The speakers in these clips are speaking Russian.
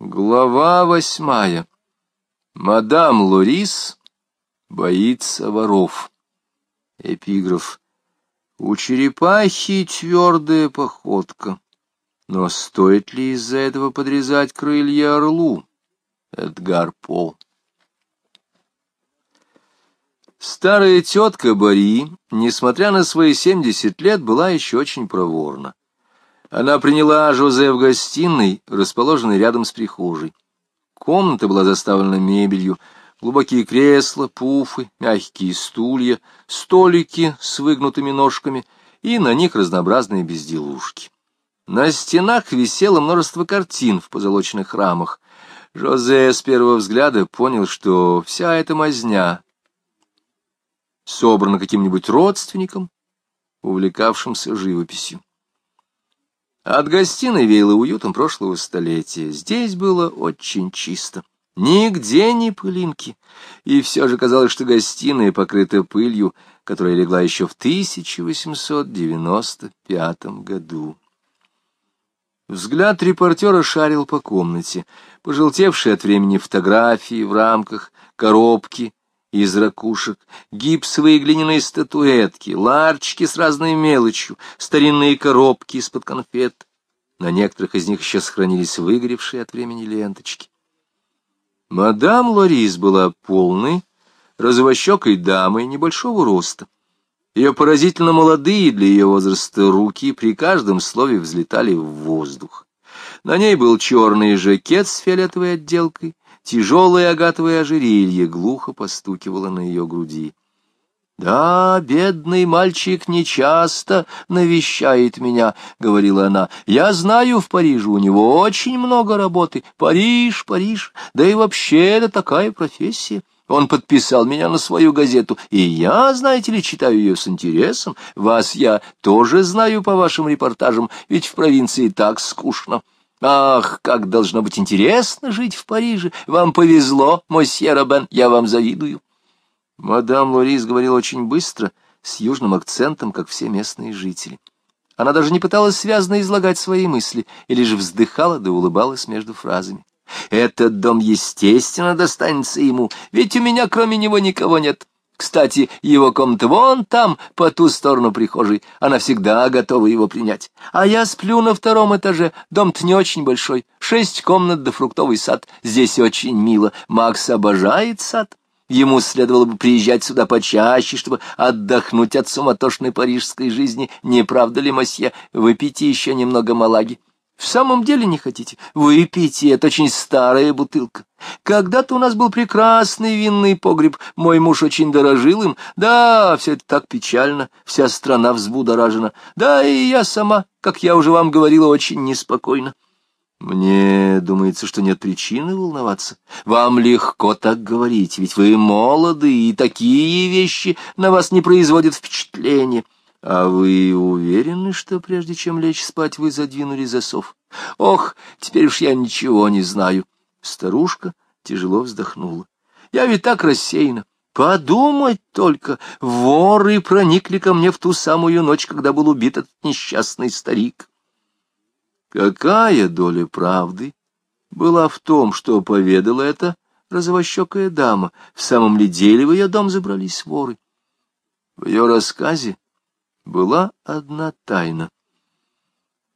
Глава восьмая. Мадам Лорис боится воров. Эпиграф. У черепахи твердая походка. Но стоит ли из-за этого подрезать крылья орлу? Эдгар По. Старая тетка Бари, несмотря на свои семьдесят лет, была еще очень проворна. Она приняла Жозе в гостиной, расположенной рядом с прихожей. Комната была заставлена мебелью, глубокие кресла, пуфы, мягкие стулья, столики с выгнутыми ножками и на них разнообразные безделушки. На стенах висело множество картин в позолоченных рамах. Жозе с первого взгляда понял, что вся эта мазня собрана каким-нибудь родственником, увлекавшимся живописью. От гостиной веяло уютом прошлого столетия. Здесь было очень чисто. Нигде ни пылинки. И все же казалось, что гостиная покрыта пылью, которая легла еще в 1895 году. Взгляд репортера шарил по комнате. Пожелтевшие от времени фотографии в рамках, коробки из ракушек, гипсовые глиняные статуэтки, ларчики с разной мелочью, старинные коробки из-под конфет. На некоторых из них еще сохранились выгоревшие от времени ленточки. Мадам Лорис была полной, розовощекой дамой небольшого роста. Ее поразительно молодые для ее возраста руки при каждом слове взлетали в воздух. На ней был черный жакет с фиолетовой отделкой, Тяжелое агатовое ожерелье глухо постукивало на ее груди. «Да, бедный мальчик нечасто навещает меня», — говорила она. «Я знаю, в Париже у него очень много работы. Париж, Париж, да и вообще это такая профессия». Он подписал меня на свою газету, и я, знаете ли, читаю ее с интересом. Вас я тоже знаю по вашим репортажам, ведь в провинции так скучно. Ах, как должно быть интересно жить в Париже! Вам повезло, мосье Робен, я вам завидую. Мадам Лорис говорила очень быстро, с южным акцентом, как все местные жители. Она даже не пыталась связно излагать свои мысли, и лишь вздыхала да улыбалась между фразами. «Этот дом, естественно, достанется ему, ведь у меня кроме него никого нет. Кстати, его комната вон там, по ту сторону прихожей. Она всегда готова его принять. А я сплю на втором этаже. Дом-то не очень большой. Шесть комнат да фруктовый сад. Здесь очень мило. Макс обожает сад. Ему следовало бы приезжать сюда почаще, чтобы отдохнуть от суматошной парижской жизни. Не правда ли, мосье? Выпейте еще немного малаги. В самом деле не хотите? Выпейте, это очень старая бутылка. Когда-то у нас был прекрасный винный погреб, мой муж очень дорожил им. Да, все это так печально, вся страна взбудоражена. Да, и я сама, как я уже вам говорила, очень неспокойна. Мне думается, что нет причины волноваться. Вам легко так говорить, ведь вы молоды, и такие вещи на вас не производят впечатления. А вы уверены, что прежде чем лечь спать, вы задвинули засов? Ох, теперь уж я ничего не знаю. Старушка тяжело вздохнула. Я ведь так рассеяна. Подумать только, воры проникли ко мне в ту самую ночь, когда был убит этот несчастный старик. Какая доля правды была в том, что поведала эта розовощекая дама? В самом ли деле в ее дом забрались воры? В ее рассказе была одна тайна.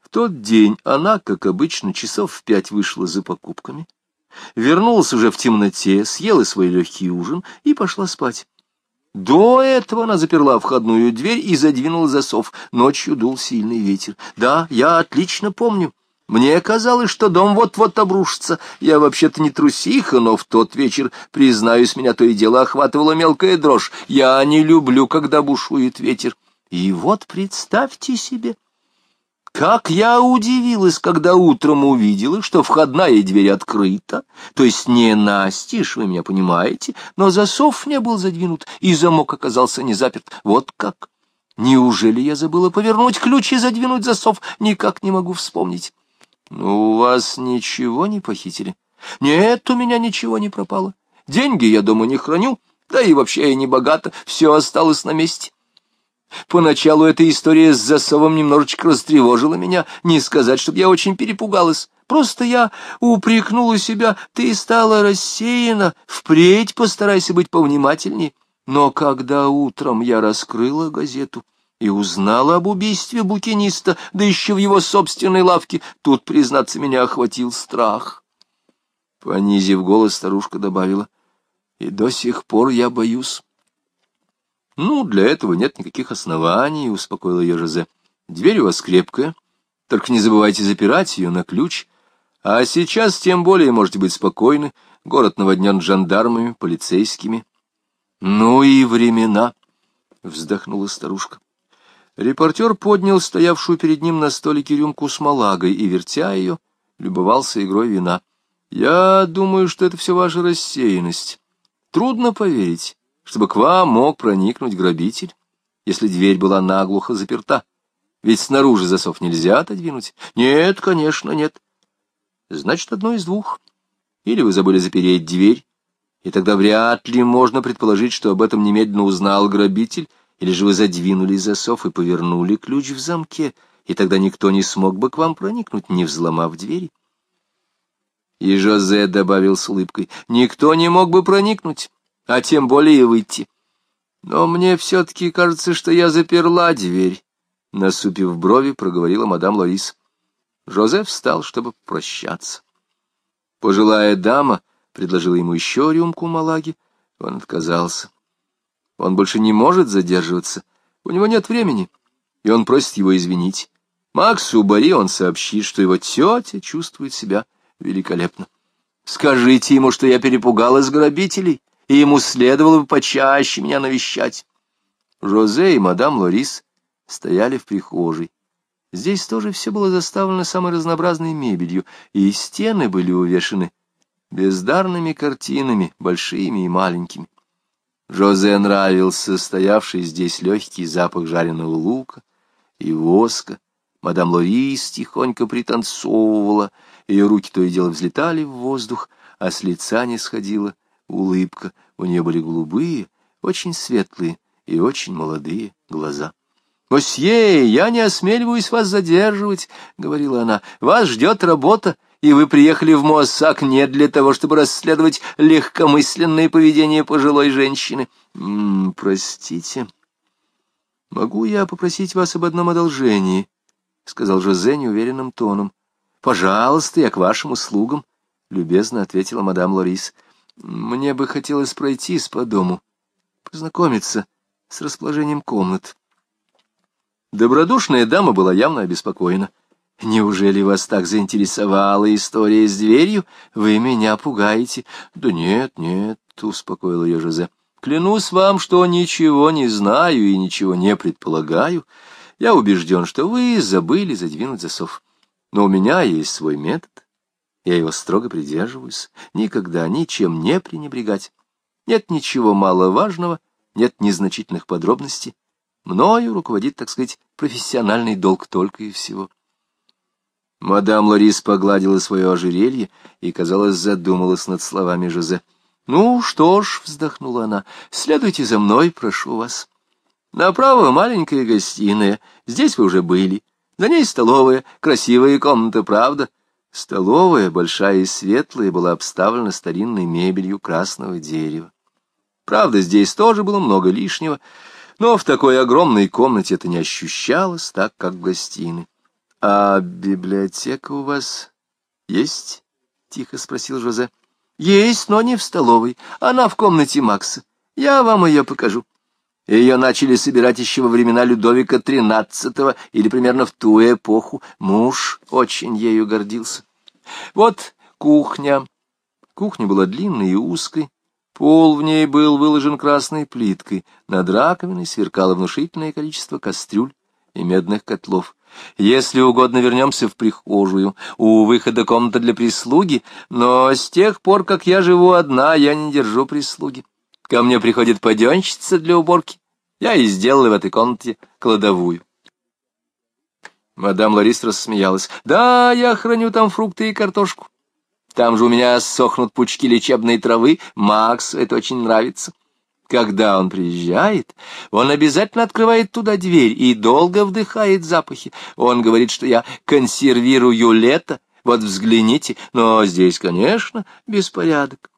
В тот день она, как обычно, часов в пять вышла за покупками, вернулась уже в темноте, съела свой легкий ужин и пошла спать. До этого она заперла входную дверь и задвинула засов. Ночью дул сильный ветер. Да, я отлично помню. Мне казалось, что дом вот-вот обрушится. Я вообще-то не трусиха, но в тот вечер, признаюсь, меня то и дело охватывала мелкая дрожь. Я не люблю, когда бушует ветер. И вот представьте себе, как я удивилась, когда утром увидела, что входная дверь открыта, то есть не настежь, вы меня понимаете, но засов не был задвинут, и замок оказался не заперт. Вот как! Неужели я забыла повернуть ключ и задвинуть засов? Никак не могу вспомнить. Ну, у вас ничего не похитили? Нет, у меня ничего не пропало. Деньги я дома не храню, да и вообще я не богата, все осталось на месте. Поначалу эта история с засовом немножечко растревожила меня, не сказать, чтобы я очень перепугалась. Просто я упрекнула себя, ты стала рассеяна, впредь постарайся быть повнимательней. Но когда утром я раскрыла газету и узнала об убийстве букиниста, да еще в его собственной лавке, тут, признаться, меня охватил страх. Понизив голос, старушка добавила, и до сих пор я боюсь. Ну, для этого нет никаких оснований, — успокоил ее Жозе. Дверь у вас крепкая, только не забывайте запирать ее на ключ. А сейчас тем более можете быть спокойны, город наводнен жандармами, полицейскими. Ну и времена, — вздохнула старушка. Репортер поднял стоявшую перед ним на столике рюмку с малагой и, вертя ее, любовался игрой вина. Я думаю, что это все ваша рассеянность. Трудно поверить, чтобы к вам мог проникнуть грабитель, если дверь была наглухо заперта. Ведь снаружи засов нельзя отодвинуть. Нет, конечно, нет. Значит, одно из двух. Или вы забыли запереть дверь, и тогда вряд ли можно предположить, что об этом немедленно узнал грабитель, или же вы задвинули засов и повернули ключ в замке, и тогда никто не смог бы к вам проникнуть, не взломав двери. И Жозе добавил с улыбкой, никто не мог бы проникнуть, а тем более выйти. Но мне все-таки кажется, что я заперла дверь. Насупив брови, проговорила мадам Лорис. Жозеф встал, чтобы прощаться. Пожилая дама предложила ему еще рюмку малаги. Он отказался. Он больше не может задерживаться. У него нет времени, и он просит его извинить. Максу Бари он сообщит, что его тетя чувствует себя великолепно. Скажите ему, что я перепугалась грабителей, и ему следовало бы почаще меня навещать. Жозе и мадам Лорис стояли в прихожей. Здесь тоже все было заставлено самой разнообразной мебелью, и стены были увешаны бездарными картинами, большими и маленькими. Жозе нравился стоявший здесь легкий запах жареного лука и воска. Мадам Лорис тихонько пританцовывала, ее руки то и дело взлетали в воздух, а с лица не сходила улыбка. У нее были голубые, очень светлые и очень молодые глаза. «Мосье, я не осмеливаюсь вас задерживать», — говорила она. «Вас ждет работа, и вы приехали в Моссак не для того, чтобы расследовать легкомысленное поведение пожилой женщины». «М -м, «Простите, могу я попросить вас об одном одолжении?» — сказал Жозе неуверенным тоном. «Пожалуйста, я к вашим услугам», — любезно ответила мадам Лорис. «Мне бы хотелось пройтись по дому, познакомиться с расположением комнат». Добродушная дама была явно обеспокоена. «Неужели вас так заинтересовала история с дверью? Вы меня пугаете». «Да нет, нет», — успокоил ее Жозе. «Клянусь вам, что ничего не знаю и ничего не предполагаю. Я убежден, что вы забыли задвинуть засов. Но у меня есть свой метод. Я его строго придерживаюсь. Никогда ничем не пренебрегать. Нет ничего маловажного, нет незначительных подробностей. Мною руководит, так сказать, профессиональный долг только и всего. Мадам Ларис погладила свое ожерелье и, казалось, задумалась над словами Жозе. «Ну что ж», — вздохнула она, — «следуйте за мной, прошу вас. Направо маленькая гостиная, здесь вы уже были. За ней столовая, красивая комната, правда?» Столовая, большая и светлая, была обставлена старинной мебелью красного дерева. Правда, здесь тоже было много лишнего, но в такой огромной комнате это не ощущалось так, как в гостиной. — А библиотека у вас есть? — тихо спросил Жозе. — Есть, но не в столовой. Она в комнате Макса. Я вам ее покажу. Ее начали собирать еще во времена Людовика XIII или примерно в ту эпоху. Муж очень ею гордился. Вот кухня. Кухня была длинной и узкой, Пол в ней был выложен красной плиткой, над раковиной сверкало внушительное количество кастрюль и медных котлов. Если угодно, вернемся в прихожую. У выхода комната для прислуги, но с тех пор, как я живу одна, я не держу прислуги. Ко мне приходит паденщица для уборки. Я и сделала в этой комнате кладовую. Мадам Ларис рассмеялась. «Да, я храню там фрукты и картошку. Там же у меня сохнут пучки лечебной травы. Макс это очень нравится. Когда он приезжает, он обязательно открывает туда дверь и долго вдыхает запахи. Он говорит, что я консервирую лето. Вот взгляните, но здесь, конечно, беспорядок.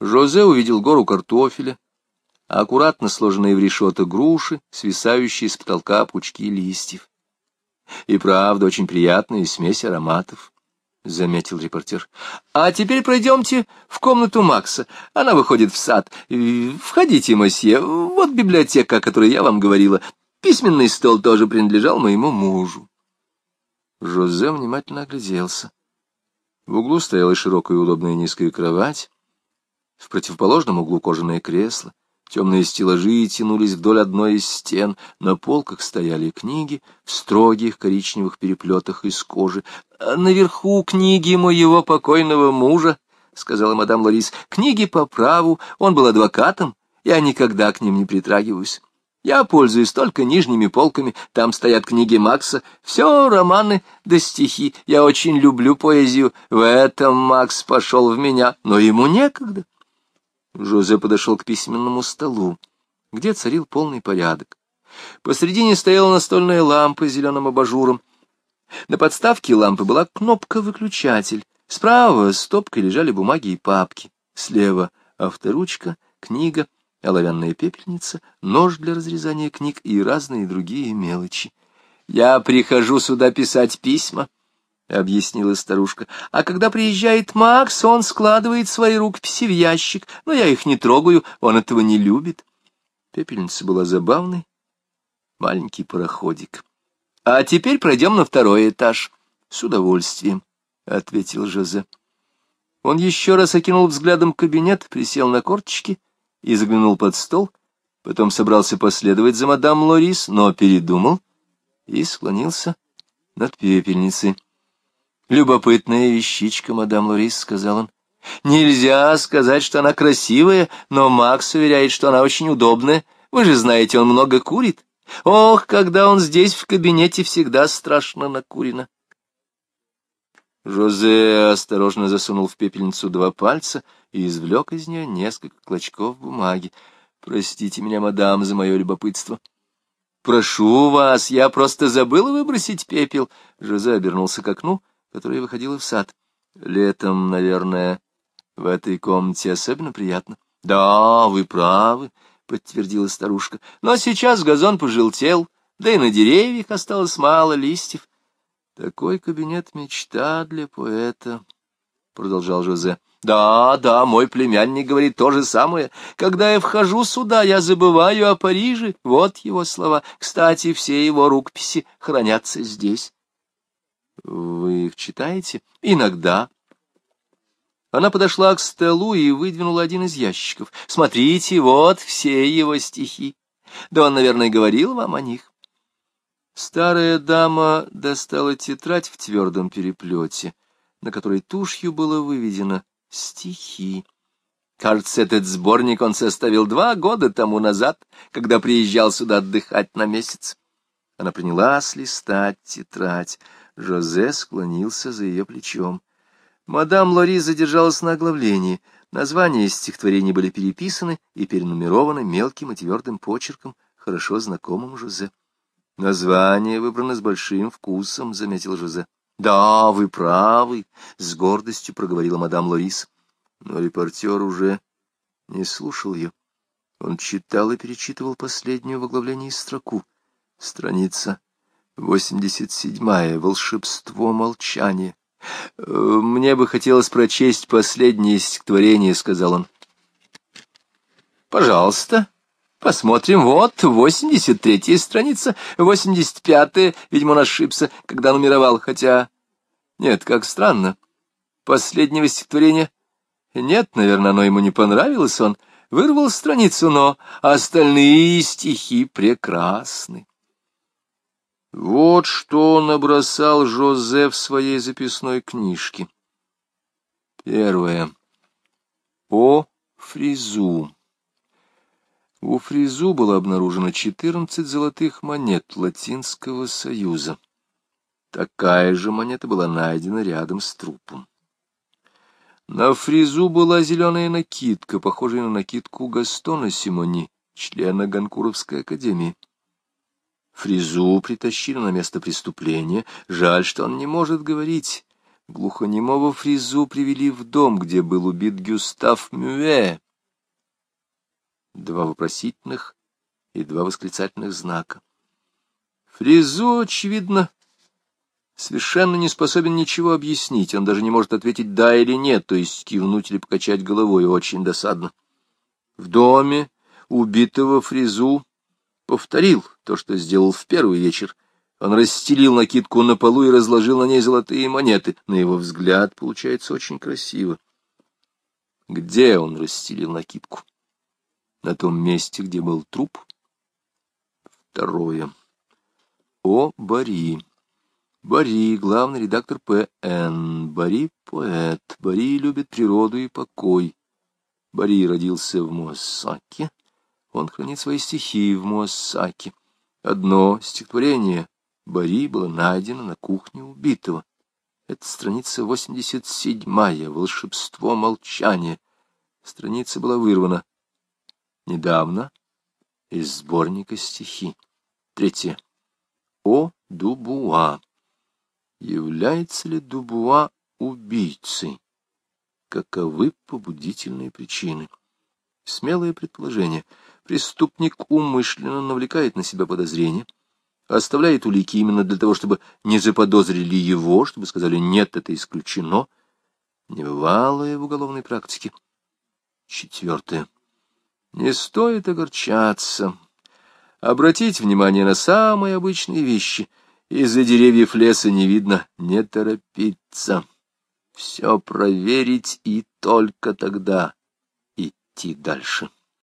Жозе увидел гору картофеля, аккуратно сложенные в решето груши, свисающие с потолка пучки листьев. И правда, очень приятная смесь ароматов, — заметил репортер. — А теперь пройдемте в комнату Макса. Она выходит в сад. Входите, мосье. Вот библиотека, о которой я вам говорила. Письменный стол тоже принадлежал моему мужу. Жозе внимательно огляделся. В углу стояла широкая удобная низкая кровать. В противоположном углу кожаное кресло. Темные стеллажи тянулись вдоль одной из стен, на полках стояли книги в строгих коричневых переплетах из кожи. «А «Наверху книги моего покойного мужа», — сказала мадам Ларис, — «книги по праву, он был адвокатом, я никогда к ним не притрагиваюсь. Я пользуюсь только нижними полками, там стоят книги Макса, все романы да стихи, я очень люблю поэзию, в этом Макс пошел в меня, но ему некогда». Жозе подошел к письменному столу, где царил полный порядок. Посредине стояла настольная лампа с зеленым абажуром. На подставке лампы была кнопка-выключатель. Справа стопкой лежали бумаги и папки. Слева авторучка, книга, оловянная пепельница, нож для разрезания книг и разные другие мелочи. «Я прихожу сюда писать письма», — объяснила старушка. — А когда приезжает Макс, он складывает свои рукописи в ящик, но я их не трогаю, он этого не любит. Пепельница была забавной. Маленький пароходик. — А теперь пройдем на второй этаж. — С удовольствием, — ответил Жозе. Он еще раз окинул взглядом кабинет, присел на корточки и заглянул под стол, потом собрался последовать за мадам Лорис, но передумал и склонился над пепельницей. «Любопытная вещичка, мадам Лорис», — сказал он. «Нельзя сказать, что она красивая, но Макс уверяет, что она очень удобная. Вы же знаете, он много курит. Ох, когда он здесь в кабинете, всегда страшно накурено». Жозе осторожно засунул в пепельницу два пальца и извлек из нее несколько клочков бумаги. «Простите меня, мадам, за мое любопытство». «Прошу вас, я просто забыл выбросить пепел». Жозе обернулся к окну которая выходила в сад. Летом, наверное, в этой комнате особенно приятно. — Да, вы правы, — подтвердила старушка. — Но сейчас газон пожелтел, да и на деревьях осталось мало листьев. — Такой кабинет — мечта для поэта, — продолжал Жозе. — Да, да, мой племянник говорит то же самое. Когда я вхожу сюда, я забываю о Париже. Вот его слова. Кстати, все его рукописи хранятся здесь. Вы их читаете? Иногда. Она подошла к столу и выдвинула один из ящиков. Смотрите, вот все его стихи. Да он, наверное, говорил вам о них. Старая дама достала тетрадь в твердом переплете, на которой тушью было выведено «Стихи». Кажется, этот сборник он составил два года тому назад, когда приезжал сюда отдыхать на месяц. Она принялась листать тетрадь. Жозе склонился за ее плечом. Мадам Лори задержалась на оглавлении. Названия стихотворений были переписаны и перенумерованы мелким и твердым почерком, хорошо знакомым Жозе. «Название выбрано с большим вкусом», — заметил Жозе. «Да, вы правы», — с гордостью проговорила мадам Лорис. Но репортер уже не слушал ее. Он читал и перечитывал последнюю в оглавлении строку. Страница Восемьдесят седьмая. Волшебство молчания. «Э, «Мне бы хотелось прочесть последнее стихотворение», — сказал он. «Пожалуйста, посмотрим. Вот, восемьдесят третья страница, восемьдесят пятая. Видимо, он ошибся, когда нумеровал, хотя... Нет, как странно. Последнего стихотворения... Нет, наверное, оно ему не понравилось, он вырвал страницу, но остальные стихи прекрасны. Вот что набросал Жозе в своей записной книжке. Первое. О фризу. У фризу было обнаружено 14 золотых монет Латинского Союза. Такая же монета была найдена рядом с трупом. На фризу была зеленая накидка, похожая на накидку Гастона Симони, члена Ганкуровской академии. Фризу притащили на место преступления. Жаль, что он не может говорить. Глухонемого Фризу привели в дом, где был убит Гюстав Мюэ. Два вопросительных и два восклицательных знака. Фризу, очевидно, совершенно не способен ничего объяснить. Он даже не может ответить «да» или «нет», то есть кивнуть или покачать головой. Очень досадно. В доме убитого Фризу повторил то, что сделал в первый вечер. Он расстелил накидку на полу и разложил на ней золотые монеты. На его взгляд получается очень красиво. Где он расстелил накидку? На том месте, где был труп? Второе. О Бари. Бари, главный редактор П.Н. Бари — поэт. Бари любит природу и покой. Бари родился в Моссаке. Он хранит свои стихи в Моссаке. Одно стихотворение Бари было найдено на кухне убитого. Это страница 87-я, волшебство молчания. Страница была вырвана недавно из сборника стихи. Третье. О Дубуа. Является ли Дубуа убийцей? Каковы побудительные причины? Смелое предположение. Преступник умышленно навлекает на себя подозрения, оставляет улики именно для того, чтобы не заподозрили его, чтобы сказали «нет, это исключено». Небывалое в уголовной практике. Четвертое. Не стоит огорчаться. Обратить внимание на самые обычные вещи. Из-за деревьев леса не видно, не торопиться. Все проверить и только тогда идти дальше.